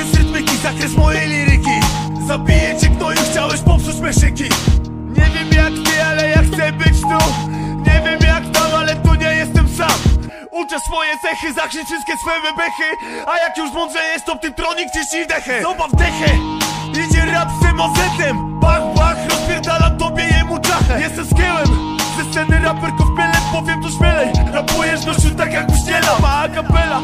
Zakres rytmyki, zakres mojej liryki. Zabiję cię już chciałeś popsuć meszyki Nie wiem jak ty, ale ja chcę być tu. Nie wiem jak tam, ale tu nie jestem sam. Uczę swoje cechy, zakrzycz wszystkie swe wybechy A jak już mądrzejesz, to ty tronik ciśnij dechę Zobaw dechę, idzie rap z tym ozetem Bach, bach, rozpierdalam tobie jemu czachę. Jestem skiełem, ze sceny raperków pielem Powiem to śmielej, rapujesz gościu tak jak uśniela Ma akapela,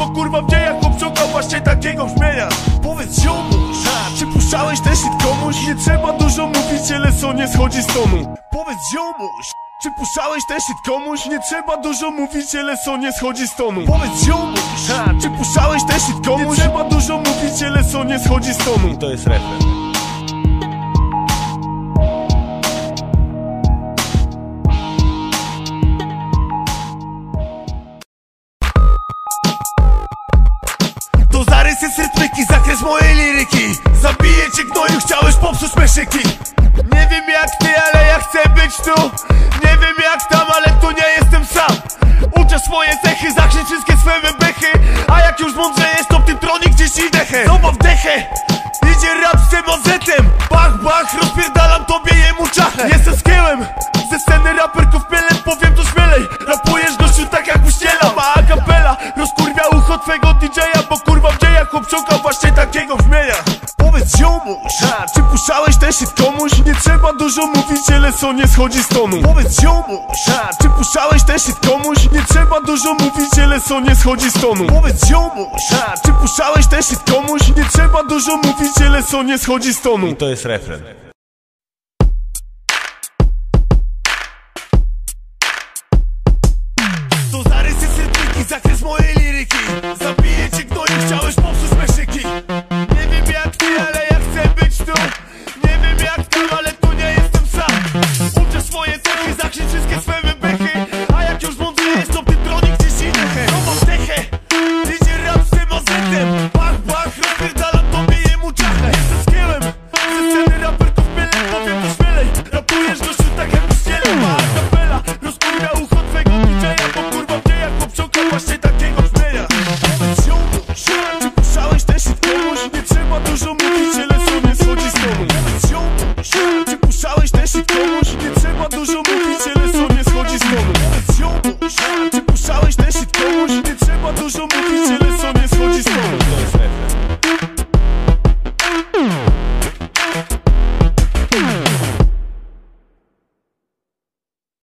bo kurwa w dziejach obciągał właśnie takiego brzmienia Powiedz ziomuś, a, czy puszczałeś ten shit komuś? Nie trzeba dużo mówić, ale co nie schodzi z tonu Powiedz ziomuś czy puszczałeś ten shit komuś? Nie trzeba dużo mówić, ale co nie schodzi z tonu Powiedz ziomuś, a, czy puszczałeś ten shit komuś? Nie trzeba dużo mówić, ale co nie schodzi z tonu To jest refren. Jest rytmyki, zakres mojej liryki. Zabiję cię gnoju, chciałeś popsuć meszyki Nie wiem jak ty, ale ja chcę być tu. Nie wiem jak tam, ale tu nie jestem sam. Uczę swoje cechy, zakrzycz wszystkie swe bebechy A jak już mądrze jest, to w tym tronik gdzieś i dechę Zobacz dechę pomóż Czy puszczałeś ten shit komuś? Nie trzeba dużo mówić, ile co nie schodzi z tonu. Powiedz ziomuś Czy puszczałeś ten shit komuś? Nie trzeba dużo mówić, ile co nie schodzi z tonu. Powiedz ziomuś Czy puszczałeś ten shit komuś? Nie trzeba dużo mówić, ile co nie schodzi z tonu. I to jest refren. To zarysy serdyki, zakres mojej